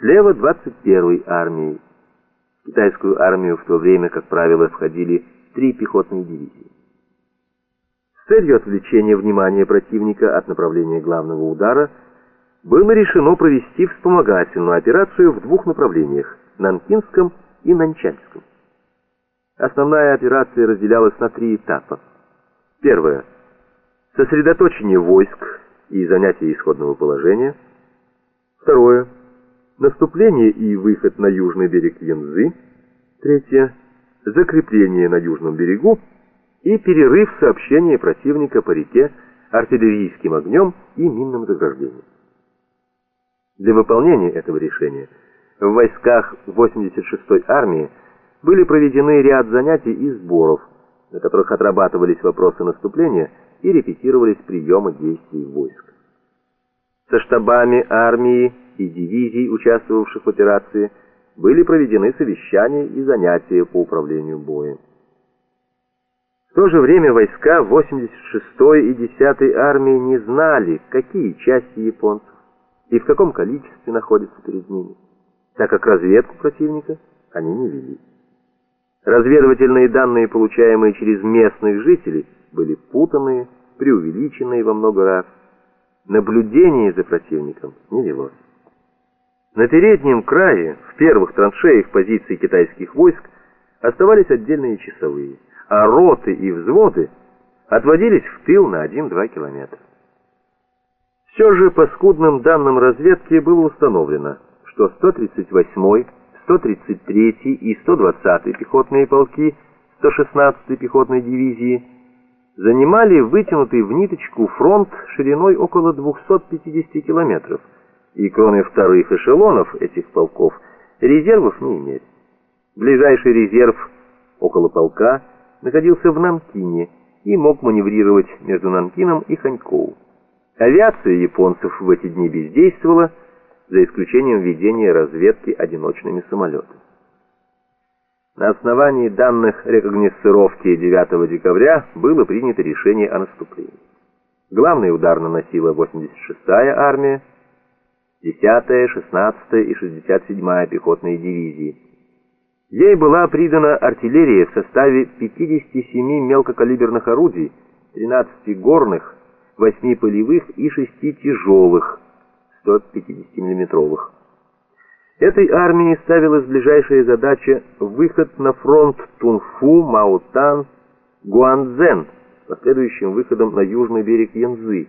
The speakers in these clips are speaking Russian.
Слева 21-й армией. В китайскую армию в то время, как правило, входили три пехотные дивизии. С целью отвлечения внимания противника от направления главного удара было решено провести вспомогательную операцию в двух направлениях – Нанкинском и Нанчанском. Основная операция разделялась на три этапа. Первое – сосредоточение войск и занятие исходного положения. Второе – наступление и выход на южный берег Янзы. Третье – закрепление на южном берегу и перерыв сообщения противника по реке артиллерийским огнем и минным заграждением. Для выполнения этого решения в войсках 86-й армии были проведены ряд занятий и сборов, на которых отрабатывались вопросы наступления и репетировались приемы действий войск. Со штабами армии и дивизий, участвовавших в операции, были проведены совещания и занятия по управлению боем. В то же время войска 86-й и 10-й армии не знали, какие части японцев и в каком количестве находятся перед ними, так как разведку противника они не вели. Разведывательные данные, получаемые через местных жителей, были путанные, преувеличенные во много раз. Наблюдение за противником не велось. На переднем крае, в первых траншеях позиций китайских войск, оставались отдельные часовые – а роты и взводы отводились в тыл на 1-2 километра. Все же по скудным данным разведки было установлено, что 138-й, 133-й и 120-й пехотные полки 116-й пехотной дивизии занимали вытянутый в ниточку фронт шириной около 250 километров, и кроме вторых эшелонов этих полков резервов не имели. Ближайший резерв около полка – находился в Нанкине и мог маневрировать между Нанкином и Ханькоу. Авиация японцев в эти дни бездействовала, за исключением ведения разведки одиночными самолетами. На основании данных рекогносцировки 9 декабря было принято решение о наступлении. Главный удар наносила 86-я армия, 10-я, 16-я и 67-я пехотные дивизии – Ей была придана артиллерия в составе 57 мелкокалиберных орудий, 13 горных, 8 полевых и 6 тяжелых, 150 миллиметровых. Этой армии ставилась ближайшая задача выход на фронт Тунфу, Маутан, Гуанзен, последующим выходом на южный берег Янзы.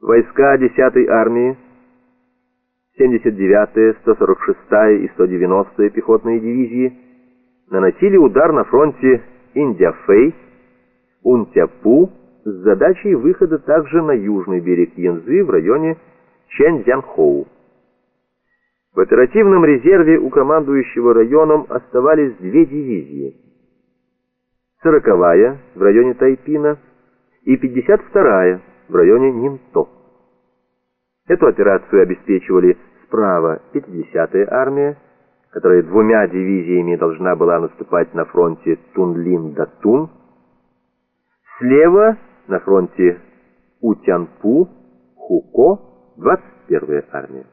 Войска 10-й армии 79-я, 146-я и 190-я пехотные дивизии наносили удар на фронте Индиафей, Унтяпу с задачей выхода также на южный берег Янзы в районе Чэньцзянхоу. В оперативном резерве у командующего районом оставались две дивизии. 40-я в районе Тайпина и 52-я в районе Нинто. Эту операцию обеспечивали справа 50-я армия, которая двумя дивизиями должна была наступать на фронте Тунлин-Датун, слева на фронте Утянпу, Хуко, 21-я армия.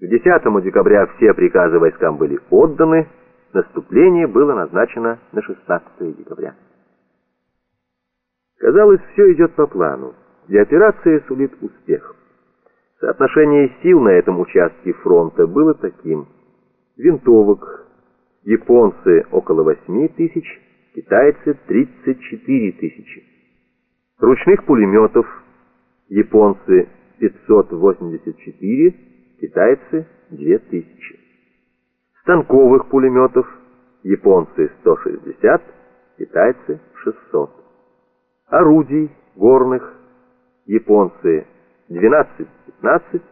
К 10 декабря все приказы войскам были отданы, наступление было назначено на 16 декабря. Казалось, все идет по плану и операция сулит успех. Соотношение сил на этом участке фронта было таким. Винтовок японцы около 8 тысяч, китайцы 34 тысячи. Ручных пулеметов японцы 584, китайцы 2000. Станковых пулеметов японцы 160, китайцы 600. Орудий горных японцы 12-15,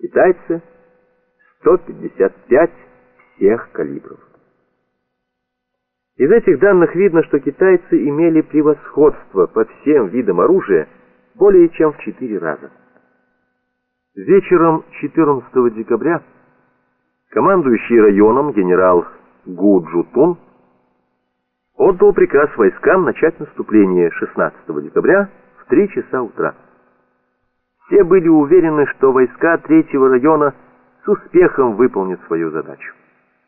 китайцы 155 всех калибров. Из этих данных видно, что китайцы имели превосходство по всем видам оружия более чем в 4 раза. Вечером 14 декабря командующий районом генерал Гу Джутун отдал приказ войскам начать наступление 16 декабря 3 часа утра. Все были уверены, что войска третьего района с успехом выполнят свою задачу.